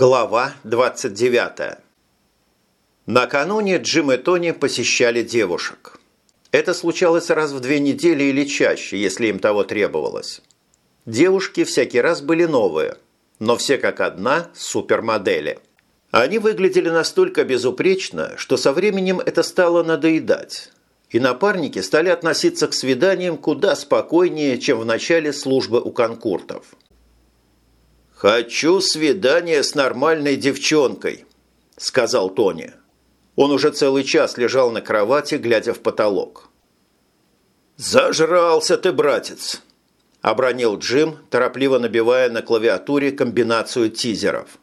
Глава 29. Накануне Джим и Тони посещали девушек. Это случалось раз в две недели или чаще, если им того требовалось. Девушки всякий раз были новые, но все как одна супермодели. Они выглядели настолько безупречно, что со временем это стало надоедать. И напарники стали относиться к свиданиям куда спокойнее, чем в начале службы у конкуртов. «Хочу свидание с нормальной девчонкой», – сказал Тони. Он уже целый час лежал на кровати, глядя в потолок. «Зажрался ты, братец!» – обронил Джим, торопливо набивая на клавиатуре комбинацию тизеров.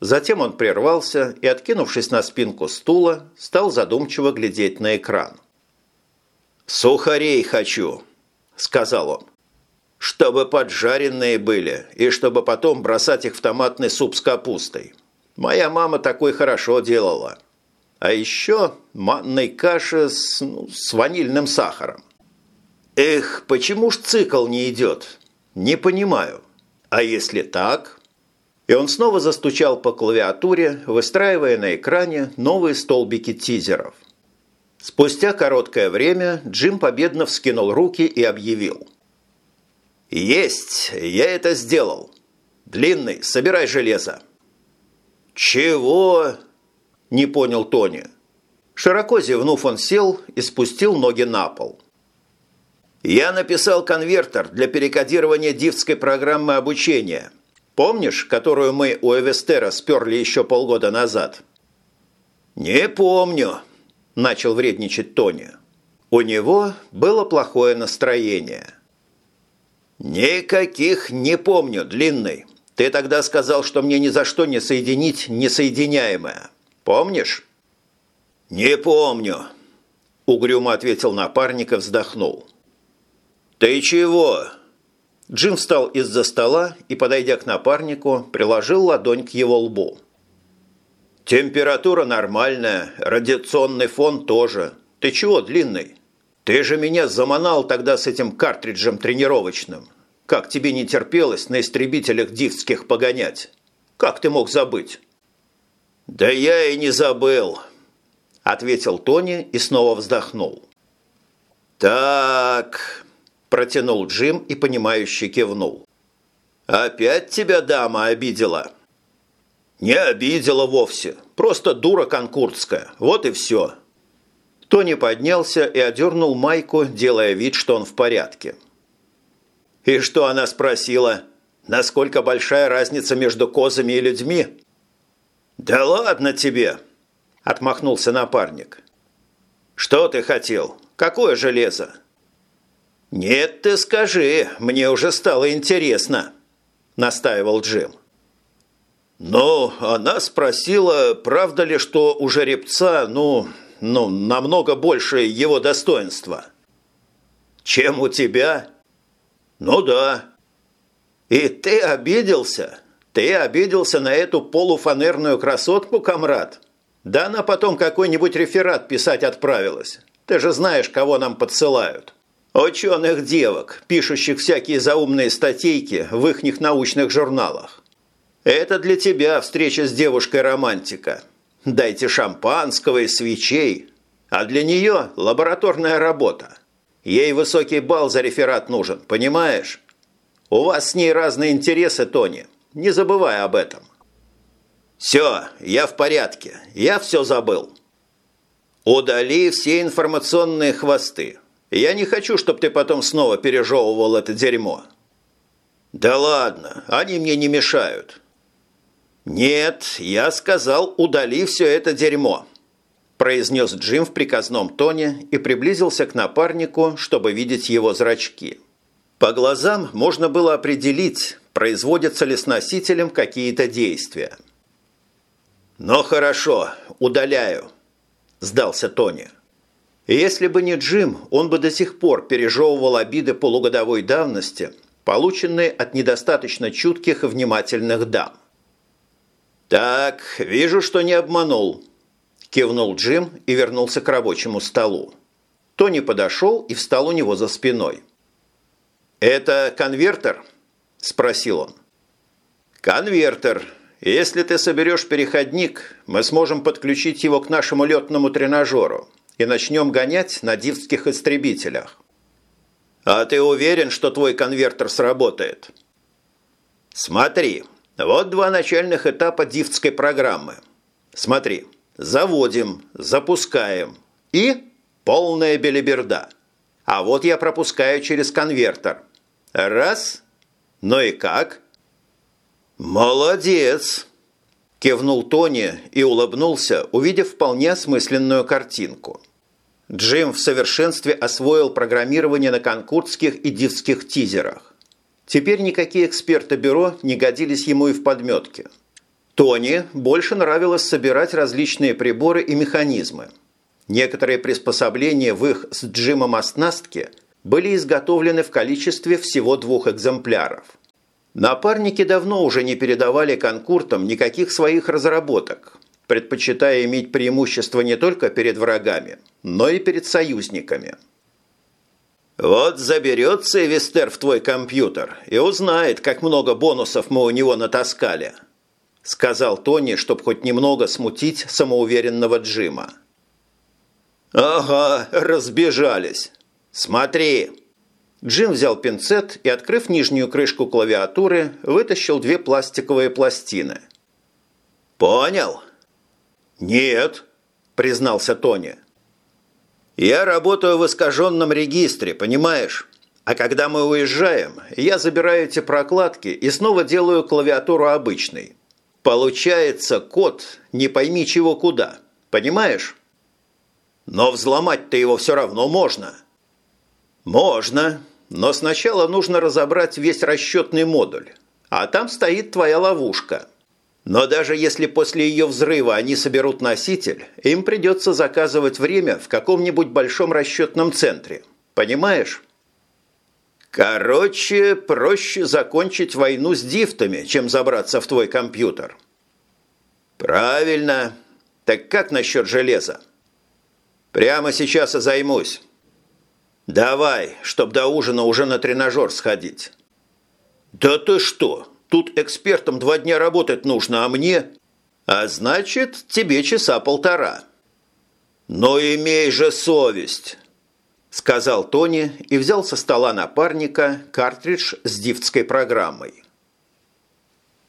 Затем он прервался и, откинувшись на спинку стула, стал задумчиво глядеть на экран. «Сухарей хочу», – сказал он. Чтобы поджаренные были, и чтобы потом бросать их в томатный суп с капустой. Моя мама такой хорошо делала. А еще манной каши с, ну, с ванильным сахаром. Эх, почему ж цикл не идет? Не понимаю. А если так? И он снова застучал по клавиатуре, выстраивая на экране новые столбики тизеров. Спустя короткое время Джим победно вскинул руки и объявил – «Есть! Я это сделал! Длинный, собирай железо!» «Чего?» – не понял Тони. Широко зевнув, он сел и спустил ноги на пол. «Я написал конвертер для перекодирования дивской программы обучения. Помнишь, которую мы у Эвестера сперли еще полгода назад?» «Не помню», – начал вредничать Тони. У него было плохое настроение – «Никаких не помню, длинный. Ты тогда сказал, что мне ни за что не соединить несоединяемое. Помнишь?» «Не помню», – угрюмо ответил напарник и вздохнул. «Ты чего?» Джим встал из-за стола и, подойдя к напарнику, приложил ладонь к его лбу. «Температура нормальная, радиационный фон тоже. Ты чего, длинный?» Ты же меня заманал тогда с этим картриджем тренировочным. Как тебе не терпелось на истребителях дивских погонять? Как ты мог забыть?» «Да я и не забыл», – ответил Тони и снова вздохнул. «Так», – протянул Джим и понимающе кивнул. «Опять тебя дама обидела?» «Не обидела вовсе, просто дура конкуртская, вот и все». Тони поднялся и одернул майку, делая вид, что он в порядке. «И что она спросила? Насколько большая разница между козами и людьми?» «Да ладно тебе!» – отмахнулся напарник. «Что ты хотел? Какое железо?» «Нет, ты скажи, мне уже стало интересно», – настаивал Джим. «Ну, она спросила, правда ли, что у жеребца, ну, ну, намного больше его достоинства. Чем у тебя? Ну да. И ты обиделся? Ты обиделся на эту полуфанерную красотку, комрад? Да она потом какой-нибудь реферат писать отправилась. Ты же знаешь, кого нам подсылают. Ученых девок, пишущих всякие заумные статейки в ихних научных журналах. Это для тебя встреча с девушкой-романтика. Дайте шампанского и свечей. А для нее лабораторная работа. Ей высокий балл за реферат нужен, понимаешь? У вас с ней разные интересы, Тони. Не забывай об этом. Все, я в порядке. Я все забыл. Удали все информационные хвосты. Я не хочу, чтобы ты потом снова пережевывал это дерьмо. Да ладно, они мне не мешают. «Нет, я сказал, удали все это дерьмо», – произнес Джим в приказном тоне и приблизился к напарнику, чтобы видеть его зрачки. По глазам можно было определить, производятся ли с носителем какие-то действия. «Ну хорошо, удаляю», – сдался Тони. Если бы не Джим, он бы до сих пор пережевывал обиды полугодовой давности, полученные от недостаточно чутких и внимательных дам. «Так, вижу, что не обманул», – кивнул Джим и вернулся к рабочему столу. Тони подошел и встал у него за спиной. «Это конвертер?» – спросил он. «Конвертер. если ты соберешь переходник, мы сможем подключить его к нашему летному тренажеру и начнем гонять на дивских истребителях. А ты уверен, что твой конвертер сработает? Смотри, вот два начальных этапа дивской программы. Смотри, заводим, запускаем и полная белиберда. А вот я пропускаю через конвертер. Раз. Ну и как? Молодец! Кивнул Тони и улыбнулся, увидев вполне осмысленную картинку. Джим в совершенстве освоил программирование на конкурдских и дивских тизерах. Теперь никакие эксперты бюро не годились ему и в подметке. Тони больше нравилось собирать различные приборы и механизмы. Некоторые приспособления в их с Джимом оснастке были изготовлены в количестве всего двух экземпляров. Напарники давно уже не передавали конкуртам никаких своих разработок, предпочитая иметь преимущество не только перед врагами, но и перед союзниками. «Вот заберется Эвестер в твой компьютер и узнает, как много бонусов мы у него натаскали», сказал Тони, чтобы хоть немного смутить самоуверенного Джима. «Ага, разбежались. Смотри!» Джим взял пинцет и, открыв нижнюю крышку клавиатуры, вытащил две пластиковые пластины. «Понял?» «Нет», – признался Тони. «Я работаю в искаженном регистре, понимаешь? А когда мы уезжаем, я забираю эти прокладки и снова делаю клавиатуру обычной. Получается код не пойми чего куда, понимаешь?» «Но взломать-то его все равно можно». «Можно, но сначала нужно разобрать весь расчетный модуль, а там стоит твоя ловушка. Но даже если после ее взрыва они соберут носитель, им придется заказывать время в каком-нибудь большом расчетном центре. Понимаешь? Короче, проще закончить войну с дифтами, чем забраться в твой компьютер. Правильно. Так как насчет железа? Прямо сейчас и займусь. «Давай, чтоб до ужина уже на тренажер сходить». «Да ты что? Тут экспертам два дня работать нужно, а мне...» «А значит, тебе часа полтора». «Но имей же совесть!» Сказал Тони и взял со стола напарника картридж с дифтской программой.